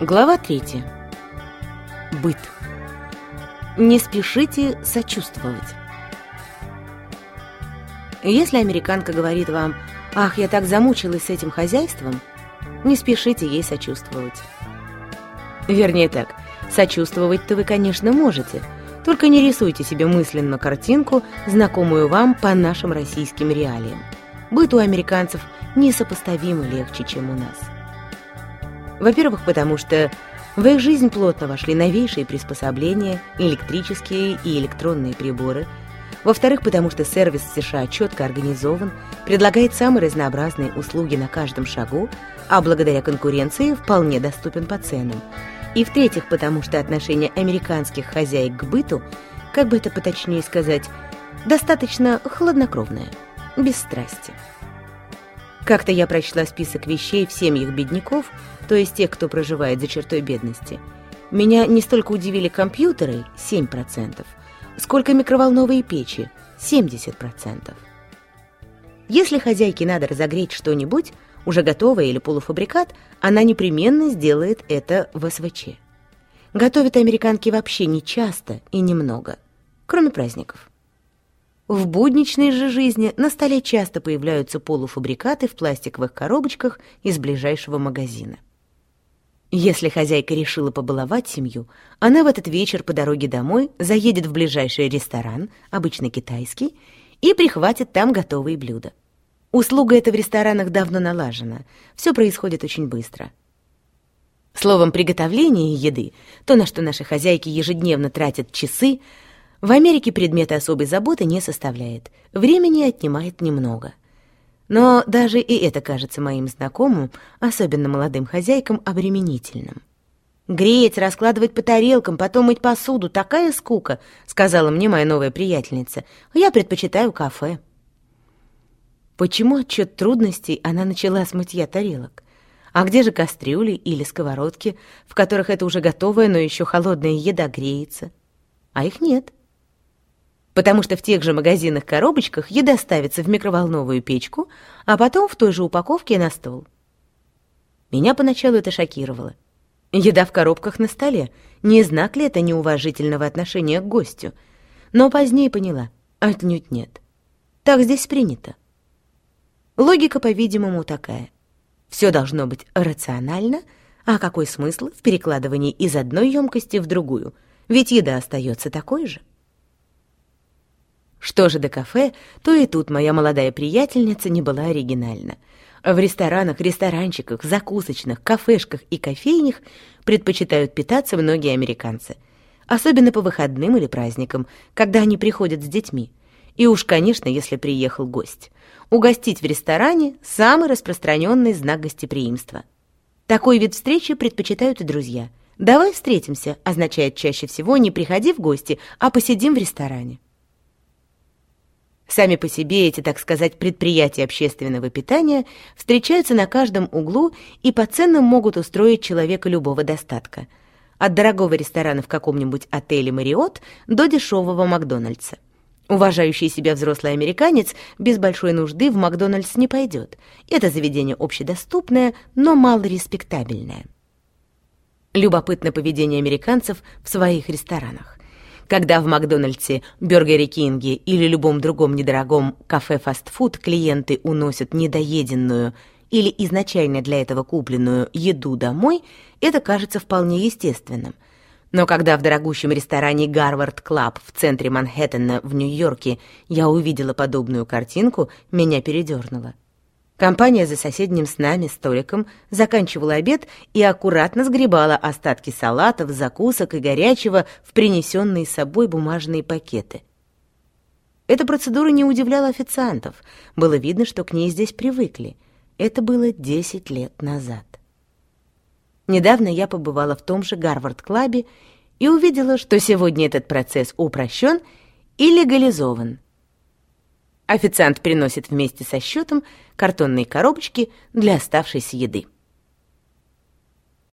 Глава 3. Быт. Не спешите сочувствовать. Если американка говорит вам «Ах, я так замучилась с этим хозяйством», не спешите ей сочувствовать. Вернее так, сочувствовать-то вы, конечно, можете, только не рисуйте себе мысленно картинку, знакомую вам по нашим российским реалиям. Быт у американцев несопоставимо легче, чем у нас. Во-первых, потому что в их жизнь плотно вошли новейшие приспособления, электрические и электронные приборы. Во-вторых, потому что сервис в США четко организован, предлагает самые разнообразные услуги на каждом шагу, а благодаря конкуренции вполне доступен по ценам. И в-третьих, потому что отношение американских хозяек к быту, как бы это поточнее сказать, достаточно хладнокровное, без страсти. Как-то я прочла список вещей в семьях бедняков – то есть тех, кто проживает за чертой бедности, меня не столько удивили компьютеры 7%, сколько микроволновые печи 70%. Если хозяйке надо разогреть что-нибудь, уже готовое или полуфабрикат, она непременно сделает это в СВЧ. Готовят американки вообще не часто и немного, кроме праздников. В будничной же жизни на столе часто появляются полуфабрикаты в пластиковых коробочках из ближайшего магазина. Если хозяйка решила побаловать семью, она в этот вечер по дороге домой заедет в ближайший ресторан, обычно китайский, и прихватит там готовые блюда. Услуга эта в ресторанах давно налажена, все происходит очень быстро. Словом, приготовление еды, то, на что наши хозяйки ежедневно тратят часы, в Америке предмета особой заботы не составляет, времени отнимает немного. Но даже и это кажется моим знакомым, особенно молодым хозяйкам, обременительным. «Греть, раскладывать по тарелкам, потом мыть посуду — такая скука», — сказала мне моя новая приятельница. «Я предпочитаю кафе». Почему отчет трудностей она начала с мытья тарелок? А где же кастрюли или сковородки, в которых это уже готовая, но еще холодная еда греется? А их нет потому что в тех же магазинах-коробочках еда ставится в микроволновую печку, а потом в той же упаковке на стол. Меня поначалу это шокировало. Еда в коробках на столе. Не знак ли это неуважительного отношения к гостю? Но позднее поняла, отнюдь нет. Так здесь принято. Логика, по-видимому, такая. Все должно быть рационально, а какой смысл в перекладывании из одной емкости в другую? Ведь еда остается такой же. Что же до кафе, то и тут моя молодая приятельница не была оригинальна. В ресторанах, ресторанчиках, закусочных, кафешках и кофейнях предпочитают питаться многие американцы. Особенно по выходным или праздникам, когда они приходят с детьми. И уж, конечно, если приехал гость. Угостить в ресторане – самый распространенный знак гостеприимства. Такой вид встречи предпочитают и друзья. «Давай встретимся» означает чаще всего не приходи в гости, а посидим в ресторане. Сами по себе эти, так сказать, предприятия общественного питания встречаются на каждом углу и по ценам могут устроить человека любого достатка. От дорогого ресторана в каком-нибудь отеле «Мариот» до дешевого «Макдональдса». Уважающий себя взрослый американец без большой нужды в «Макдональдс» не пойдет. Это заведение общедоступное, но малореспектабельное. Любопытно поведение американцев в своих ресторанах. Когда в Макдональдсе, Бёргере Кинге или любом другом недорогом кафе-фастфуд клиенты уносят недоеденную или изначально для этого купленную еду домой, это кажется вполне естественным. Но когда в дорогущем ресторане «Гарвард Клаб» в центре Манхэттена в Нью-Йорке я увидела подобную картинку, меня передернуло. Компания за соседним с нами столиком заканчивала обед и аккуратно сгребала остатки салатов, закусок и горячего в принесенные с собой бумажные пакеты. Эта процедура не удивляла официантов. Было видно, что к ней здесь привыкли. Это было 10 лет назад. Недавно я побывала в том же Гарвард-клабе и увидела, что сегодня этот процесс упрощен и легализован — Официант приносит вместе со счетом картонные коробочки для оставшейся еды.